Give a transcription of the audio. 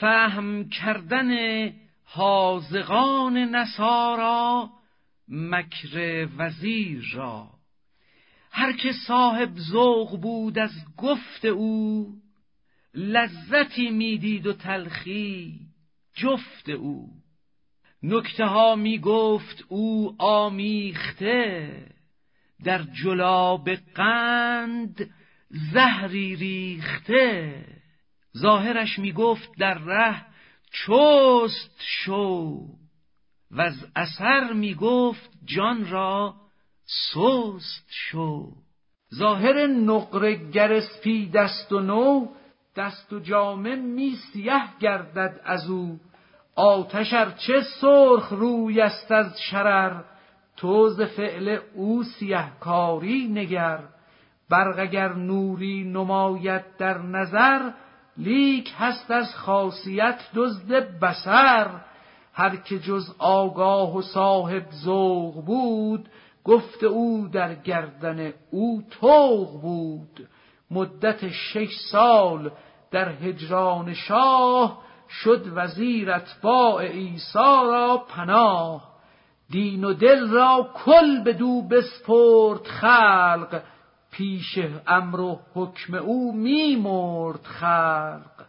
فهم کردن حازقان نصارا مکر وزیر را. هر که صاحب ذوق بود از گفت او لذتی می‌دید و تلخی جفت او. نکته ها می گفت او آمیخته در جلاب قند زهری ریخته. ظاهرش می گفت در ره چست شو و از اثر می گفت جان را سست شو. ظاهر نقره گر دست و نو دست و جامه می سیه گردد از او. آتش چه سرخ روی است از شرر تو ز فعل او سیه کاری نگر. برق اگر نوری نماید در نظر لیک هست از خاصیت دزد بسر هر که جز آگاه و صاحب ذوق بود گفت او در گردن او توق بود. مدت شش سال در هجران شاه شد وزیر اتباع عیسی را پناه. دین و دل را کل به دو بسپرد خلق پیش امر و حکم او میمرد خلق.